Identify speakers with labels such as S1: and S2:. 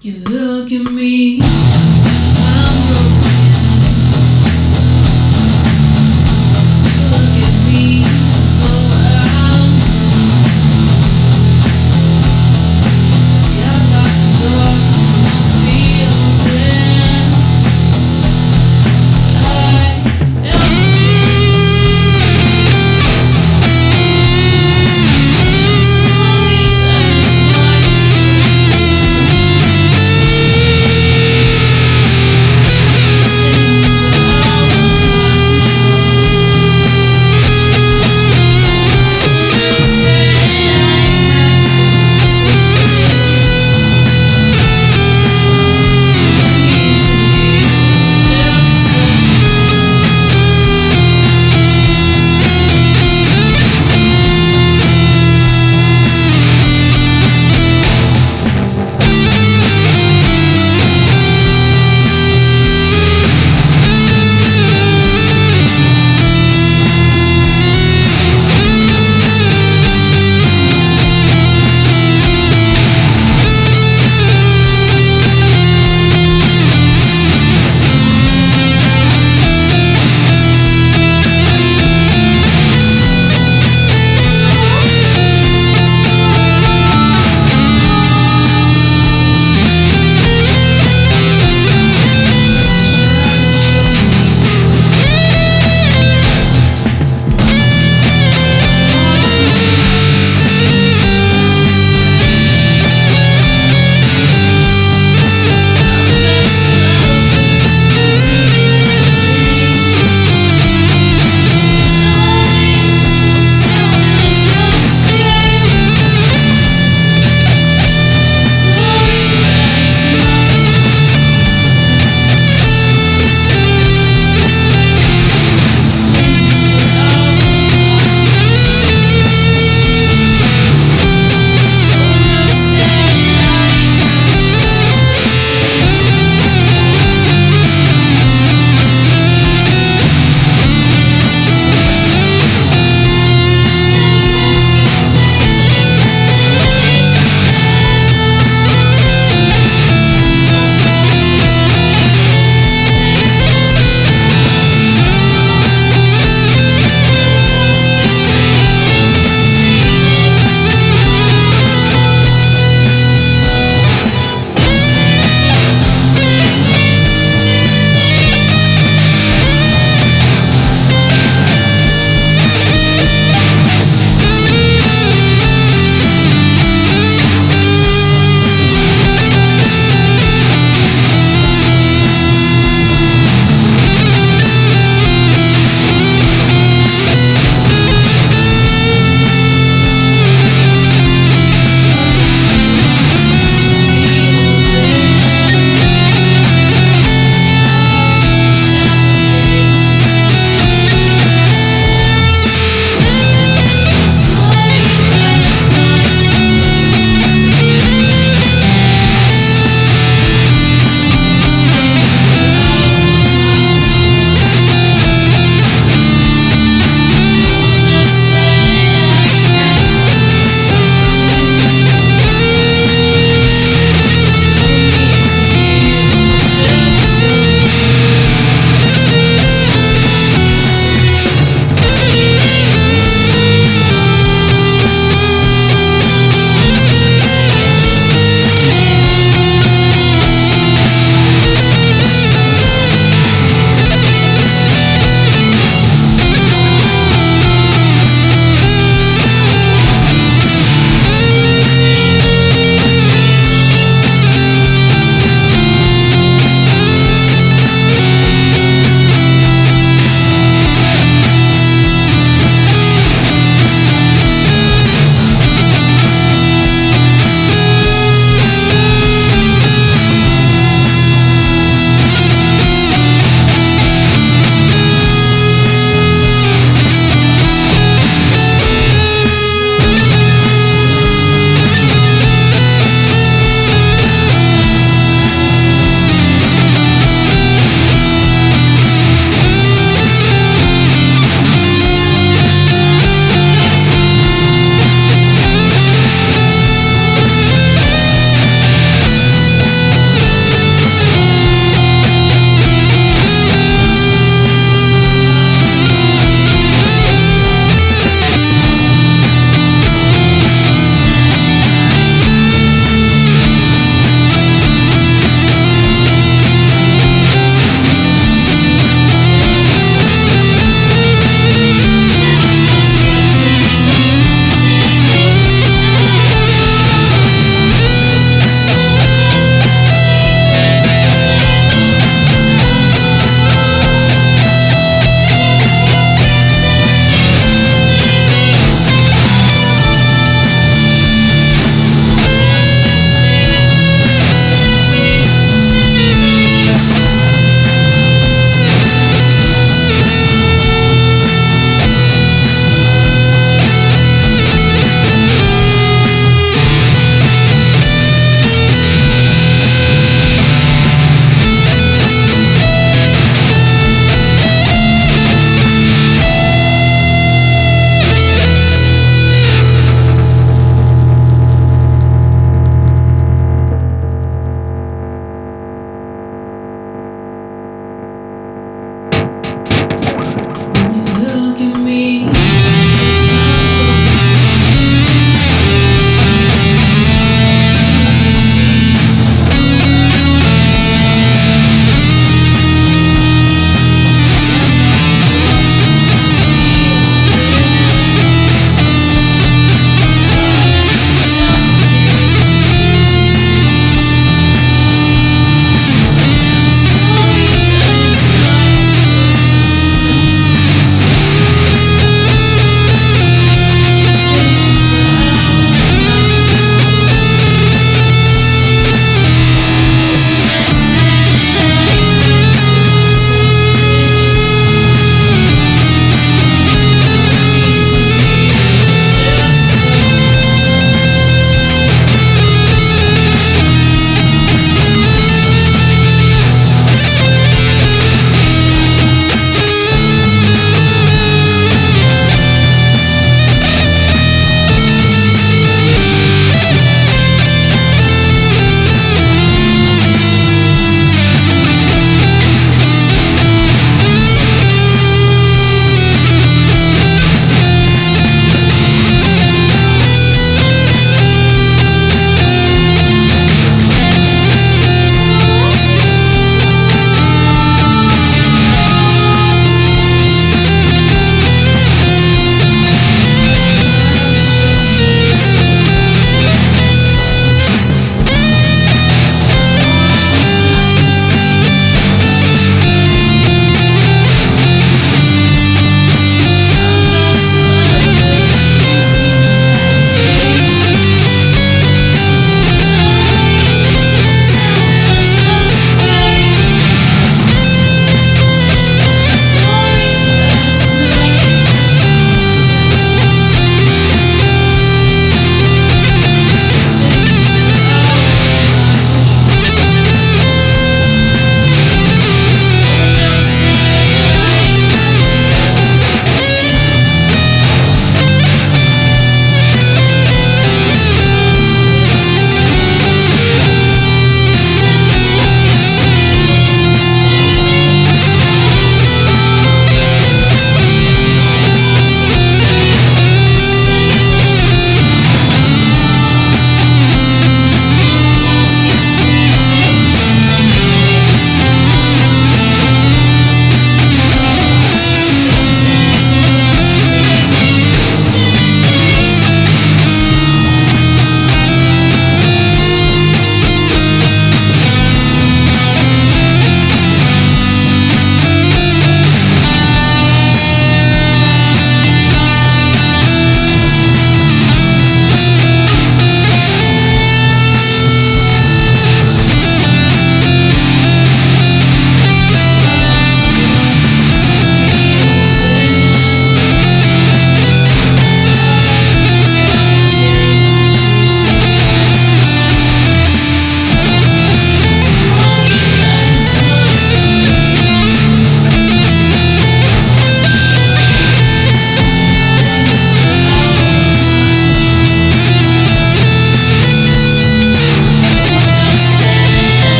S1: You look at me,